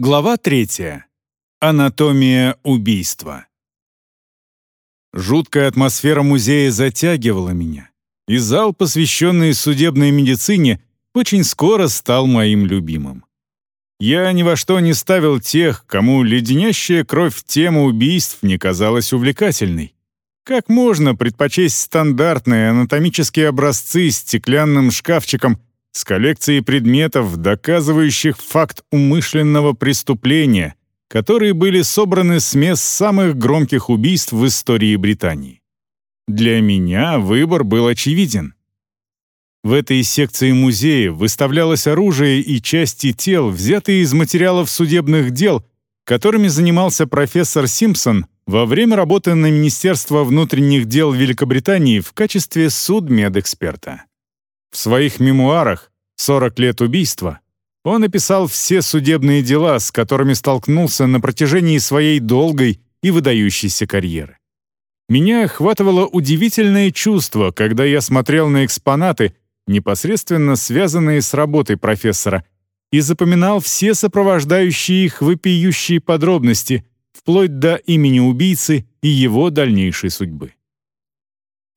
Глава третья. Анатомия убийства. Жуткая атмосфера музея затягивала меня, и зал, посвященный судебной медицине, очень скоро стал моим любимым. Я ни во что не ставил тех, кому леденящая кровь тема убийств не казалась увлекательной. Как можно предпочесть стандартные анатомические образцы с стеклянным шкафчиком с коллекцией предметов, доказывающих факт умышленного преступления, которые были собраны с мест самых громких убийств в истории Британии. Для меня выбор был очевиден. В этой секции музея выставлялось оружие и части тел, взятые из материалов судебных дел, которыми занимался профессор Симпсон во время работы на Министерство внутренних дел Великобритании в качестве судмедэксперта. В своих мемуарах «40 лет убийства» он описал все судебные дела, с которыми столкнулся на протяжении своей долгой и выдающейся карьеры. Меня охватывало удивительное чувство, когда я смотрел на экспонаты, непосредственно связанные с работой профессора, и запоминал все сопровождающие их вопиющие подробности, вплоть до имени убийцы и его дальнейшей судьбы.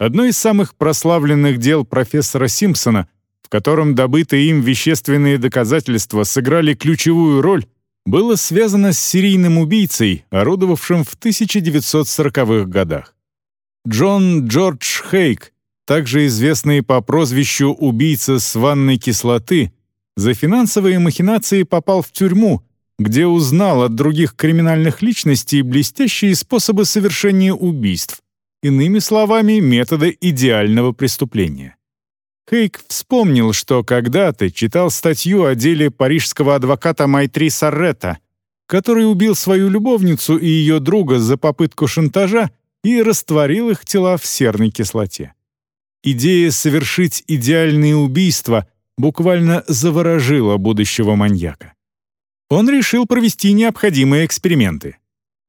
Одно из самых прославленных дел профессора Симпсона, в котором добытые им вещественные доказательства сыграли ключевую роль, было связано с серийным убийцей, орудовавшим в 1940-х годах. Джон Джордж Хейк, также известный по прозвищу «убийца с ванной кислоты», за финансовые махинации попал в тюрьму, где узнал от других криминальных личностей блестящие способы совершения убийств, Иными словами, методы идеального преступления. Хейк вспомнил, что когда-то читал статью о деле парижского адвоката Майтри Саррета, который убил свою любовницу и ее друга за попытку шантажа и растворил их тела в серной кислоте. Идея совершить идеальные убийства буквально заворожила будущего маньяка. Он решил провести необходимые эксперименты.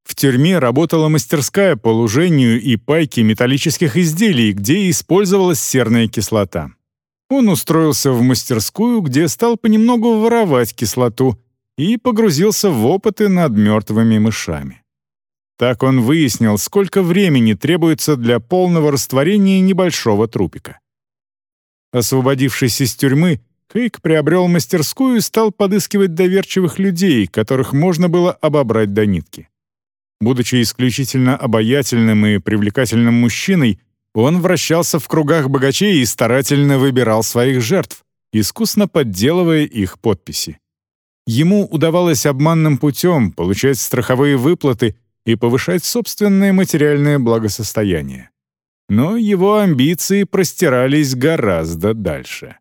В тюрьме работала мастерская по лужению и пайке металлических изделий, где использовалась серная кислота. Он устроился в мастерскую, где стал понемногу воровать кислоту и погрузился в опыты над мертвыми мышами. Так он выяснил, сколько времени требуется для полного растворения небольшого трупика. Освободившись из тюрьмы, Хейк приобрел мастерскую и стал подыскивать доверчивых людей, которых можно было обобрать до нитки. Будучи исключительно обаятельным и привлекательным мужчиной, он вращался в кругах богачей и старательно выбирал своих жертв, искусно подделывая их подписи. Ему удавалось обманным путем получать страховые выплаты и повышать собственное материальное благосостояние. Но его амбиции простирались гораздо дальше.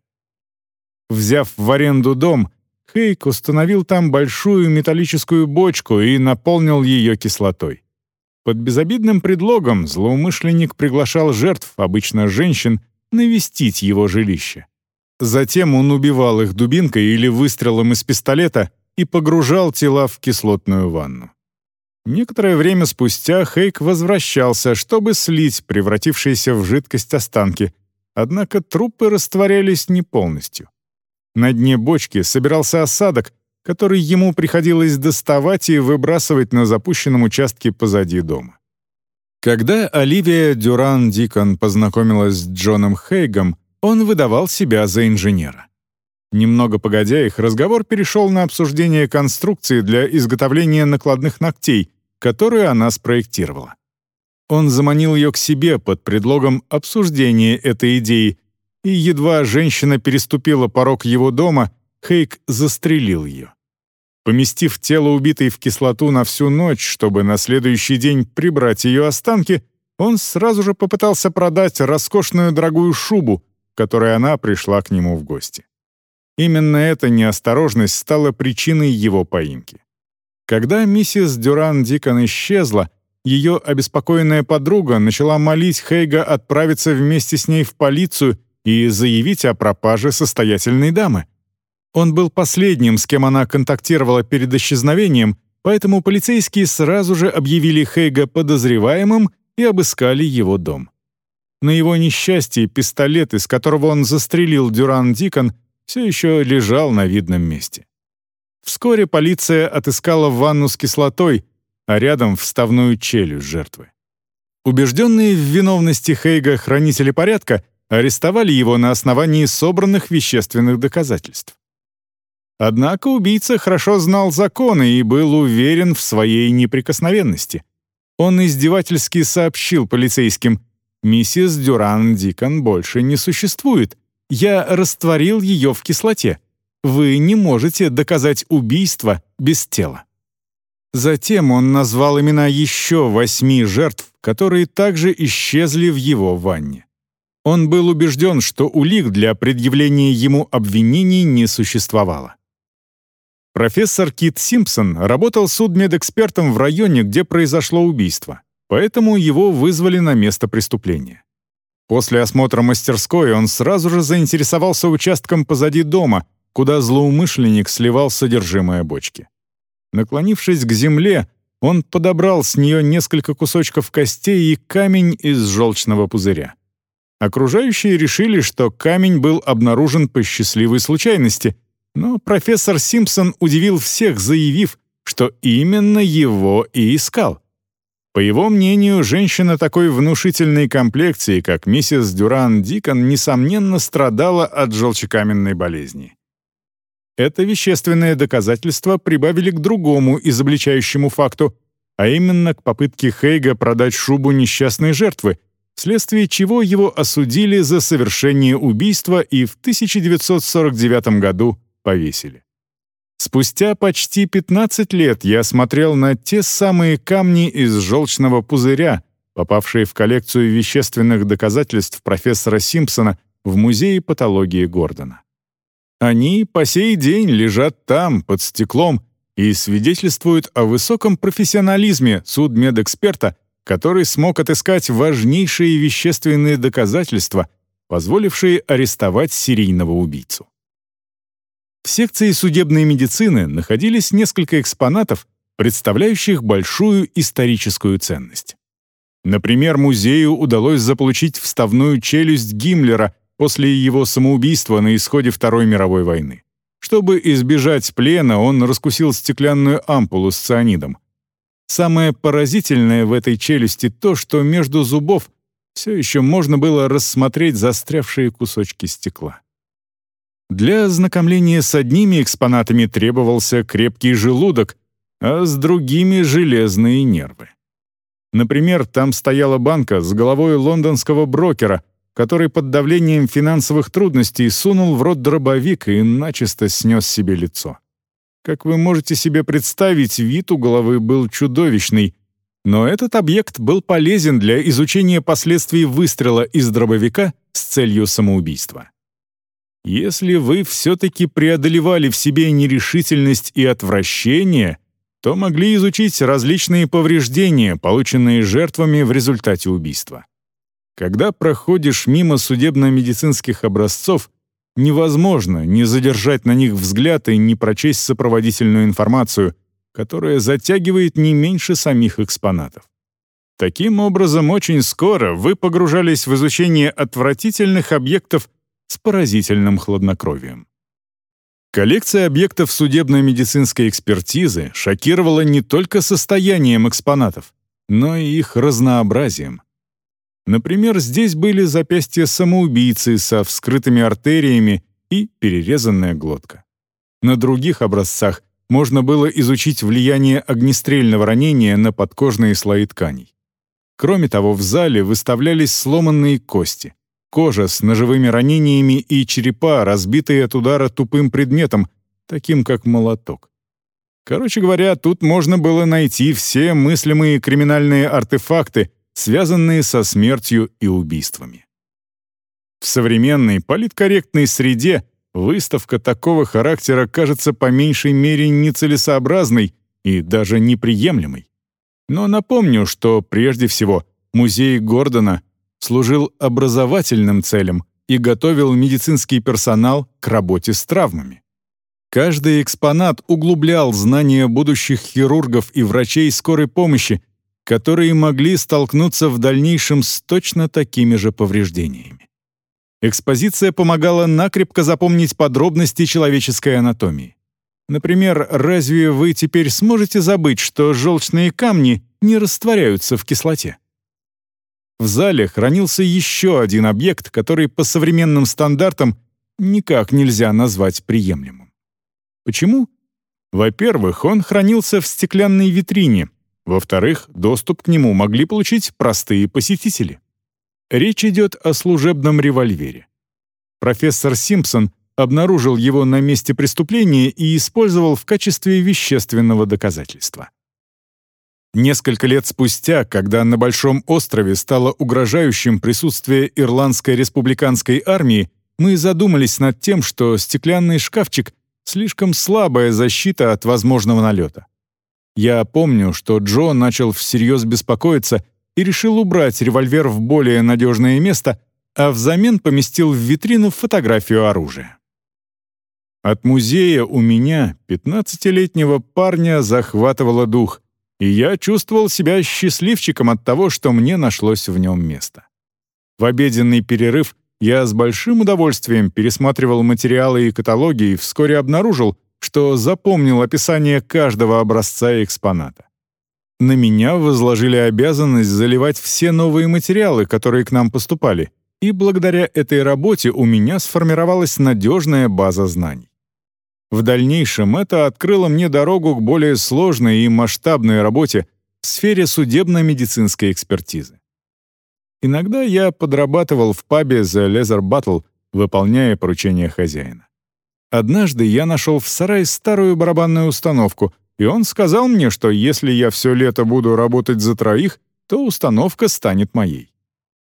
Взяв в аренду дом, Хейк установил там большую металлическую бочку и наполнил ее кислотой. Под безобидным предлогом злоумышленник приглашал жертв, обычно женщин, навестить его жилище. Затем он убивал их дубинкой или выстрелом из пистолета и погружал тела в кислотную ванну. Некоторое время спустя Хейк возвращался, чтобы слить превратившиеся в жидкость останки, однако трупы растворялись не полностью. На дне бочки собирался осадок, который ему приходилось доставать и выбрасывать на запущенном участке позади дома. Когда Оливия Дюран Дикон познакомилась с Джоном Хейгом, он выдавал себя за инженера. Немного погодя, их разговор перешел на обсуждение конструкции для изготовления накладных ногтей, которую она спроектировала. Он заманил ее к себе под предлогом обсуждения этой идеи, и едва женщина переступила порог его дома, Хейк застрелил ее. Поместив тело убитой в кислоту на всю ночь, чтобы на следующий день прибрать ее останки, он сразу же попытался продать роскошную дорогую шубу, которой она пришла к нему в гости. Именно эта неосторожность стала причиной его поимки. Когда миссис Дюран Дикон исчезла, ее обеспокоенная подруга начала молить Хейга отправиться вместе с ней в полицию и заявить о пропаже состоятельной дамы. Он был последним, с кем она контактировала перед исчезновением, поэтому полицейские сразу же объявили Хейга подозреваемым и обыскали его дом. На его несчастье пистолет, из которого он застрелил Дюран Дикон, все еще лежал на видном месте. Вскоре полиция отыскала ванну с кислотой, а рядом вставную челюсть жертвы. Убежденные в виновности Хейга хранители порядка арестовали его на основании собранных вещественных доказательств. Однако убийца хорошо знал законы и был уверен в своей неприкосновенности. Он издевательски сообщил полицейским, «Миссис Дюран Дикон больше не существует. Я растворил ее в кислоте. Вы не можете доказать убийство без тела». Затем он назвал имена еще восьми жертв, которые также исчезли в его ванне. Он был убежден, что улик для предъявления ему обвинений не существовало. Профессор Кит Симпсон работал судмедэкспертом в районе, где произошло убийство, поэтому его вызвали на место преступления. После осмотра мастерской он сразу же заинтересовался участком позади дома, куда злоумышленник сливал содержимое бочки. Наклонившись к земле, он подобрал с нее несколько кусочков костей и камень из желчного пузыря. Окружающие решили, что камень был обнаружен по счастливой случайности, но профессор Симпсон удивил всех, заявив, что именно его и искал. По его мнению, женщина такой внушительной комплекции, как миссис Дюран Дикон, несомненно страдала от желчекаменной болезни. Это вещественное доказательство прибавили к другому изобличающему факту, а именно к попытке Хейга продать шубу несчастной жертвы, вследствие чего его осудили за совершение убийства и в 1949 году повесили. Спустя почти 15 лет я смотрел на те самые камни из желчного пузыря, попавшие в коллекцию вещественных доказательств профессора Симпсона в Музее патологии Гордона. Они по сей день лежат там, под стеклом, и свидетельствуют о высоком профессионализме судмедэксперта, который смог отыскать важнейшие вещественные доказательства, позволившие арестовать серийного убийцу. В секции судебной медицины находились несколько экспонатов, представляющих большую историческую ценность. Например, музею удалось заполучить вставную челюсть Гиммлера после его самоубийства на исходе Второй мировой войны. Чтобы избежать плена, он раскусил стеклянную ампулу с цианидом. Самое поразительное в этой челюсти то, что между зубов все еще можно было рассмотреть застрявшие кусочки стекла. Для ознакомления с одними экспонатами требовался крепкий желудок, а с другими — железные нервы. Например, там стояла банка с головой лондонского брокера, который под давлением финансовых трудностей сунул в рот дробовик и начисто снес себе лицо. Как вы можете себе представить, вид у головы был чудовищный, но этот объект был полезен для изучения последствий выстрела из дробовика с целью самоубийства. Если вы все-таки преодолевали в себе нерешительность и отвращение, то могли изучить различные повреждения, полученные жертвами в результате убийства. Когда проходишь мимо судебно-медицинских образцов, невозможно не задержать на них взгляд и не прочесть сопроводительную информацию, которая затягивает не меньше самих экспонатов. Таким образом, очень скоро вы погружались в изучение отвратительных объектов с поразительным хладнокровием. Коллекция объектов судебно-медицинской экспертизы шокировала не только состоянием экспонатов, но и их разнообразием. Например, здесь были запястья самоубийцы со вскрытыми артериями и перерезанная глотка. На других образцах можно было изучить влияние огнестрельного ранения на подкожные слои тканей. Кроме того, в зале выставлялись сломанные кости, кожа с ножевыми ранениями и черепа, разбитые от удара тупым предметом, таким как молоток. Короче говоря, тут можно было найти все мыслимые криминальные артефакты, связанные со смертью и убийствами. В современной политкорректной среде выставка такого характера кажется по меньшей мере нецелесообразной и даже неприемлемой. Но напомню, что прежде всего музей Гордона служил образовательным целям и готовил медицинский персонал к работе с травмами. Каждый экспонат углублял знания будущих хирургов и врачей скорой помощи которые могли столкнуться в дальнейшем с точно такими же повреждениями. Экспозиция помогала накрепко запомнить подробности человеческой анатомии. Например, разве вы теперь сможете забыть, что желчные камни не растворяются в кислоте? В зале хранился еще один объект, который по современным стандартам никак нельзя назвать приемлемым. Почему? Во-первых, он хранился в стеклянной витрине. Во-вторых, доступ к нему могли получить простые посетители. Речь идет о служебном револьвере. Профессор Симпсон обнаружил его на месте преступления и использовал в качестве вещественного доказательства. Несколько лет спустя, когда на Большом острове стало угрожающим присутствие Ирландской республиканской армии, мы задумались над тем, что стеклянный шкафчик — слишком слабая защита от возможного налета. Я помню, что Джо начал всерьез беспокоиться и решил убрать револьвер в более надежное место, а взамен поместил в витрину фотографию оружия. От музея у меня, 15-летнего парня, захватывало дух и я чувствовал себя счастливчиком от того, что мне нашлось в нем место. В обеденный перерыв я с большим удовольствием пересматривал материалы и каталоги и вскоре обнаружил, что запомнил описание каждого образца и экспоната. На меня возложили обязанность заливать все новые материалы, которые к нам поступали, и благодаря этой работе у меня сформировалась надежная база знаний. В дальнейшем это открыло мне дорогу к более сложной и масштабной работе в сфере судебно-медицинской экспертизы. Иногда я подрабатывал в пабе The Leather Battle, выполняя поручения хозяина. Однажды я нашел в сарае старую барабанную установку, и он сказал мне, что если я все лето буду работать за троих, то установка станет моей.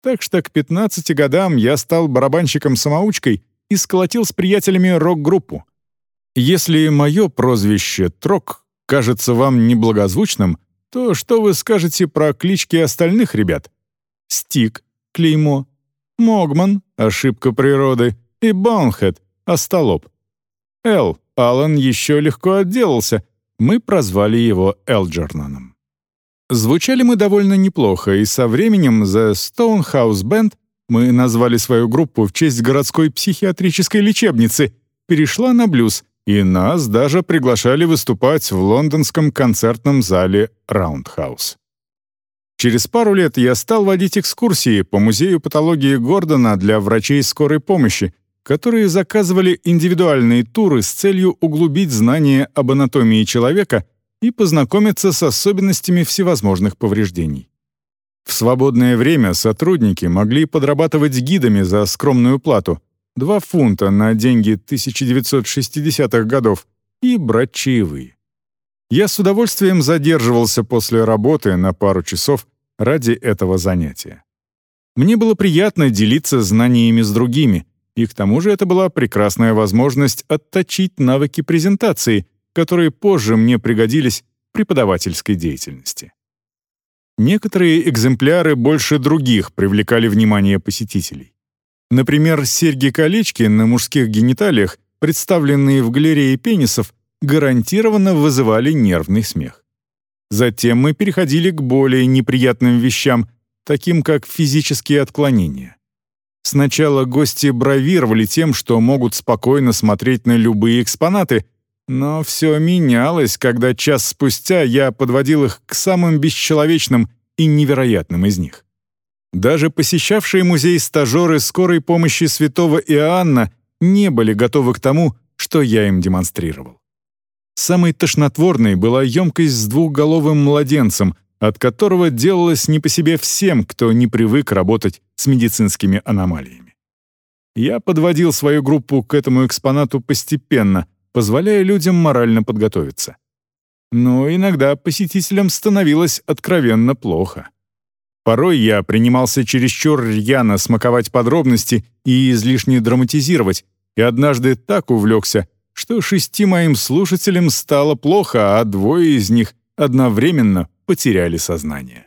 Так что к 15 годам я стал барабанщиком-самоучкой и сколотил с приятелями рок-группу. Если мое прозвище Трок кажется вам неблагозвучным, то что вы скажете про клички остальных ребят? Стик, клеймо, Могман, ошибка природы, и Баунхед, остолоп. Эл, Алан еще легко отделался, мы прозвали его Элджерноном. Звучали мы довольно неплохо, и со временем The Stonehouse Band мы назвали свою группу в честь городской психиатрической лечебницы, перешла на блюз, и нас даже приглашали выступать в лондонском концертном зале «Раундхаус». Через пару лет я стал водить экскурсии по музею патологии Гордона для врачей скорой помощи, которые заказывали индивидуальные туры с целью углубить знания об анатомии человека и познакомиться с особенностями всевозможных повреждений. В свободное время сотрудники могли подрабатывать гидами за скромную плату, 2 фунта на деньги 1960-х годов и брать чаевые. Я с удовольствием задерживался после работы на пару часов ради этого занятия. Мне было приятно делиться знаниями с другими, и к тому же это была прекрасная возможность отточить навыки презентации, которые позже мне пригодились в преподавательской деятельности. Некоторые экземпляры больше других привлекали внимание посетителей. Например, серьги-колечки на мужских гениталиях, представленные в галерее пенисов, гарантированно вызывали нервный смех. Затем мы переходили к более неприятным вещам, таким как физические отклонения. Сначала гости бравировали тем, что могут спокойно смотреть на любые экспонаты, но все менялось, когда час спустя я подводил их к самым бесчеловечным и невероятным из них. Даже посещавшие музей стажеры скорой помощи святого Иоанна не были готовы к тому, что я им демонстрировал. Самой тошнотворной была емкость с двухголовым младенцем, от которого делалось не по себе всем, кто не привык работать с медицинскими аномалиями. Я подводил свою группу к этому экспонату постепенно, позволяя людям морально подготовиться. Но иногда посетителям становилось откровенно плохо. Порой я принимался чересчур рьяно смаковать подробности и излишне драматизировать, и однажды так увлекся, что шести моим слушателям стало плохо, а двое из них одновременно потеряли сознание.